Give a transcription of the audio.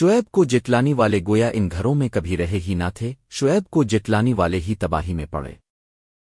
شعیب کو جٹلانی والے گویا ان گھروں میں کبھی رہے ہی نہ تھے، شعیب کو جٹلانی والے ہی تباہی میں پڑے۔